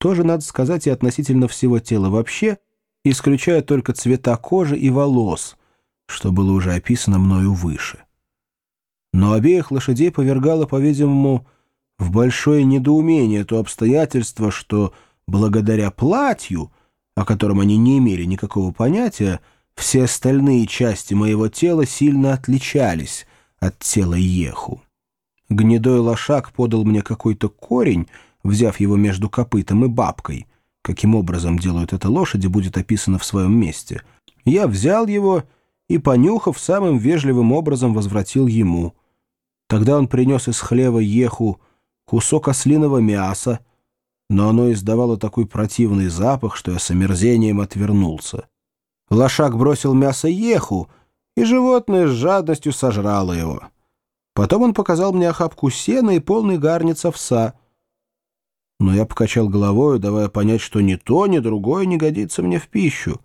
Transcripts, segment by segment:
Тоже, надо сказать, и относительно всего тела вообще, исключая только цвета кожи и волос, что было уже описано мною выше. Но обеих лошадей повергало, по-видимому, в большое недоумение то обстоятельство, что благодаря платью, о котором они не имели никакого понятия, все остальные части моего тела сильно отличались от тела Еху. Гнедой лошак подал мне какой-то корень, взяв его между копытом и бабкой. Каким образом делают это лошади, будет описано в своем месте. Я взял его и, понюхав, самым вежливым образом возвратил ему. Тогда он принес из хлева еху кусок ослиного мяса, но оно издавало такой противный запах, что я с омерзением отвернулся. Лошак бросил мясо еху, и животное с жадностью сожрало его. Потом он показал мне охапку сена и полный гарниц овса. Но я покачал головой, давая понять, что ни то, ни другое не годится мне в пищу.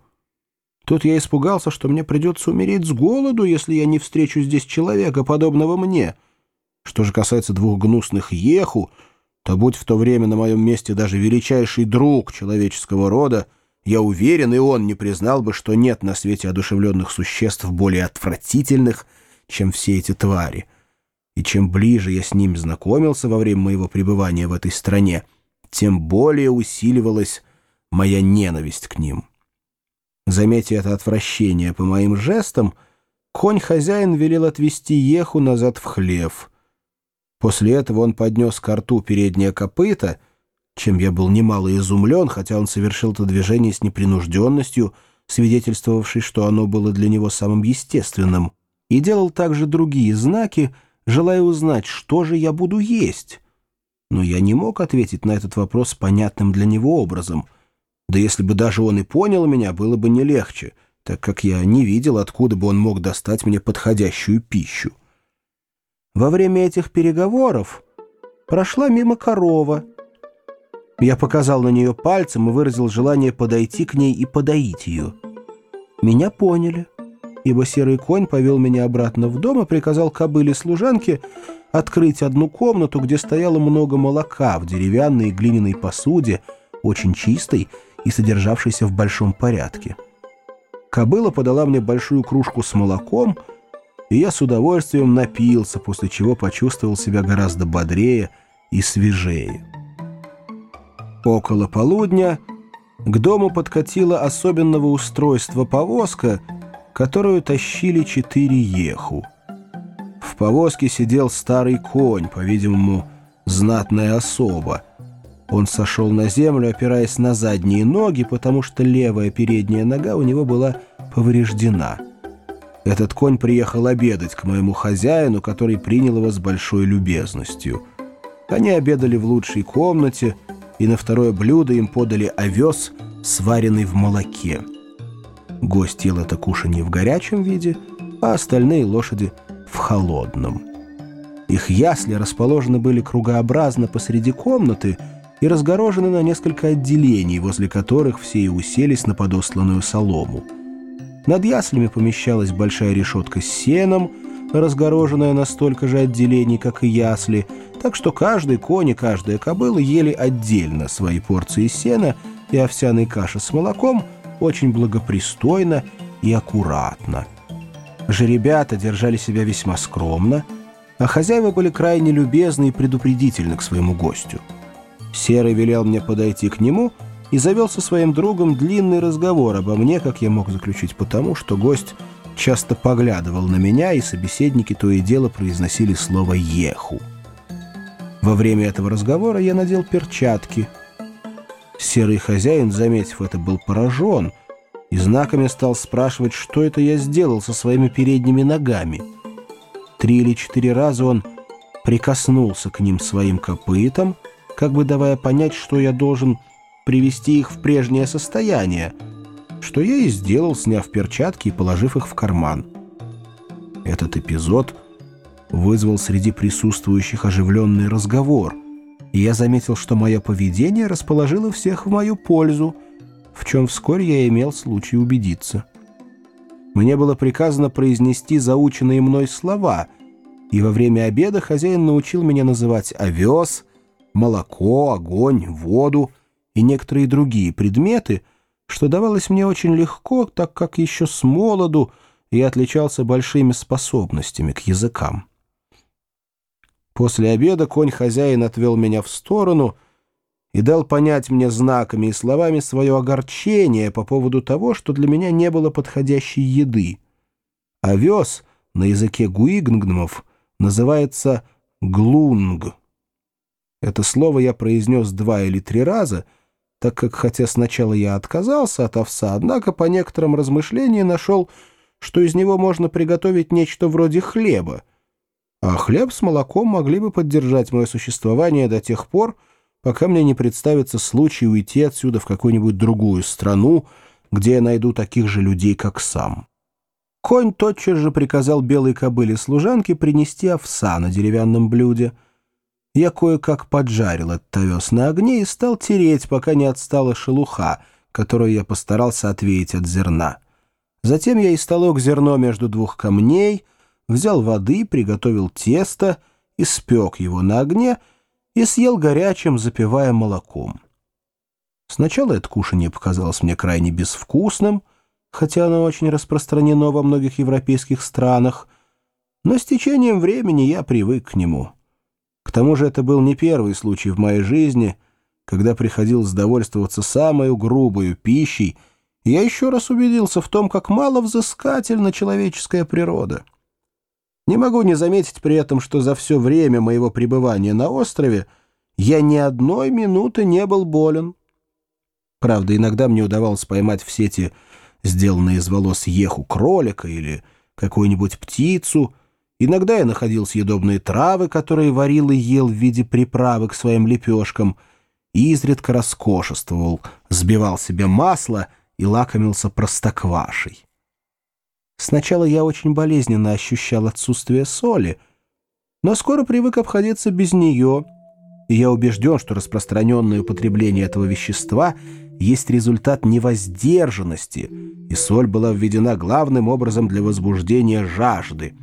Тут я испугался, что мне придется умереть с голоду, если я не встречу здесь человека, подобного мне. Что же касается двух гнусных еху, то будь в то время на моем месте даже величайший друг человеческого рода, я уверен, и он не признал бы, что нет на свете одушевленных существ более отвратительных, чем все эти твари и чем ближе я с ним знакомился во время моего пребывания в этой стране, тем более усиливалась моя ненависть к ним. Заметив это отвращение по моим жестам, конь-хозяин велел отвести Еху назад в хлев. После этого он поднес к рту переднее копыто, чем я был немало изумлен, хотя он совершил это движение с непринужденностью, свидетельствовавшей, что оно было для него самым естественным, и делал также другие знаки, желая узнать, что же я буду есть. Но я не мог ответить на этот вопрос понятным для него образом. Да если бы даже он и понял меня, было бы не легче, так как я не видел, откуда бы он мог достать мне подходящую пищу. Во время этих переговоров прошла мимо корова. Я показал на нее пальцем и выразил желание подойти к ней и подоить ее. Меня поняли ибо серый конь повел меня обратно в дом и приказал кобыле-служанке открыть одну комнату, где стояло много молока в деревянной и глиняной посуде, очень чистой и содержавшейся в большом порядке. Кобыла подала мне большую кружку с молоком, и я с удовольствием напился, после чего почувствовал себя гораздо бодрее и свежее. Около полудня к дому подкатила особенного устройства повозка — которую тащили четыре еху. В повозке сидел старый конь, по-видимому, знатная особа. Он сошел на землю, опираясь на задние ноги, потому что левая передняя нога у него была повреждена. Этот конь приехал обедать к моему хозяину, который принял его с большой любезностью. Они обедали в лучшей комнате, и на второе блюдо им подали овес, сваренный в молоке. Гость ел это кушанье в горячем виде, а остальные лошади в холодном. Их ясли расположены были кругообразно посреди комнаты и разгорожены на несколько отделений, возле которых все и уселись на подосланную солому. Над яслями помещалась большая решетка с сеном, разгороженная на столько же отделений, как и ясли, так что каждый конь и каждая кобыла ели отдельно свои порции сена и овсяной каши с молоком – очень благопристойно и аккуратно. Жеребята держали себя весьма скромно, а хозяева были крайне любезны и предупредительны к своему гостю. Серый велел мне подойти к нему и завел со своим другом длинный разговор обо мне, как я мог заключить потому, что гость часто поглядывал на меня, и собеседники то и дело произносили слово «еху». Во время этого разговора я надел перчатки — Серый хозяин, заметив это, был поражен и знаками стал спрашивать, что это я сделал со своими передними ногами. Три или четыре раза он прикоснулся к ним своим копытом, как бы давая понять, что я должен привести их в прежнее состояние, что я и сделал, сняв перчатки и положив их в карман. Этот эпизод вызвал среди присутствующих оживленный разговор — и я заметил, что мое поведение расположило всех в мою пользу, в чем вскоре я имел случай убедиться. Мне было приказано произнести заученные мной слова, и во время обеда хозяин научил меня называть овес, молоко, огонь, воду и некоторые другие предметы, что давалось мне очень легко, так как еще с молоду я отличался большими способностями к языкам. После обеда конь-хозяин отвел меня в сторону и дал понять мне знаками и словами свое огорчение по поводу того, что для меня не было подходящей еды. Овес на языке гуигнгномов называется «глунг». Это слово я произнес два или три раза, так как, хотя сначала я отказался от овса, однако по некоторым размышлениям нашел, что из него можно приготовить нечто вроде хлеба, а хлеб с молоком могли бы поддержать мое существование до тех пор, пока мне не представится случай уйти отсюда в какую-нибудь другую страну, где я найду таких же людей, как сам. Конь тотчас же приказал белой кобыле служанке принести овса на деревянном блюде. Я кое-как поджарил этот овес на огне и стал тереть, пока не отстала шелуха, которую я постарался отвеять от зерна. Затем я истолок зерно между двух камней — взял воды, приготовил тесто, испек его на огне и съел горячим, запивая молоком. Сначала это кушанье показалось мне крайне безвкусным, хотя оно очень распространено во многих европейских странах, но с течением времени я привык к нему. К тому же это был не первый случай в моей жизни, когда приходилось довольствоваться самой грубой пищей, и я еще раз убедился в том, как мало взыскательна человеческая природа. Не могу не заметить при этом, что за все время моего пребывания на острове я ни одной минуты не был болен. Правда, иногда мне удавалось поймать в сети сделанные из волос еху кролика или какую-нибудь птицу. Иногда я находил съедобные травы, которые варил и ел в виде приправы к своим лепешкам, и изредка роскошествовал, сбивал себе масло и лакомился простоквашей. Сначала я очень болезненно ощущал отсутствие соли, но скоро привык обходиться без нее, и я убежден, что распространенное употребление этого вещества есть результат невоздержанности, и соль была введена главным образом для возбуждения жажды,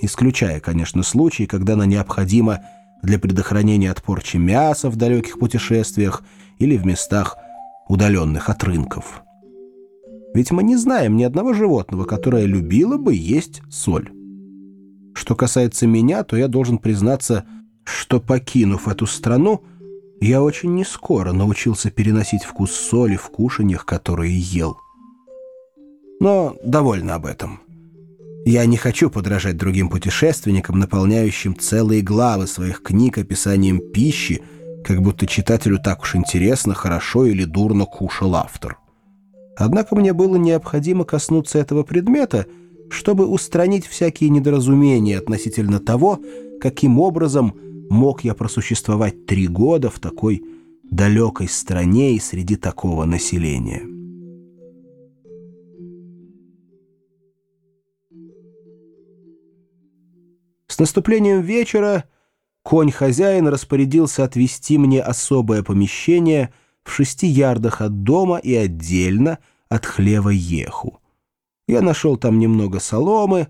исключая, конечно, случаи, когда она необходима для предохранения от порчи мяса в далеких путешествиях или в местах, удаленных от рынков. Ведь мы не знаем ни одного животного, которое любило бы есть соль. Что касается меня, то я должен признаться, что, покинув эту страну, я очень нескоро научился переносить вкус соли в кушаньях, которые ел. Но довольно об этом. Я не хочу подражать другим путешественникам, наполняющим целые главы своих книг описанием пищи, как будто читателю так уж интересно, хорошо или дурно кушал автор. Однако мне было необходимо коснуться этого предмета, чтобы устранить всякие недоразумения относительно того, каким образом мог я просуществовать три года в такой далекой стране и среди такого населения. С наступлением вечера конь-хозяин распорядился отвести мне особое помещение в шести ярдах от дома и отдельно — от хлева еху. Я нашел там немного соломы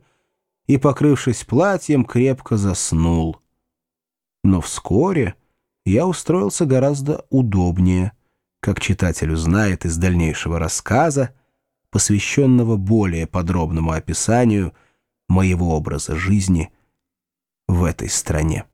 и, покрывшись платьем, крепко заснул. Но вскоре я устроился гораздо удобнее, как читатель узнает из дальнейшего рассказа, посвященного более подробному описанию моего образа жизни в этой стране.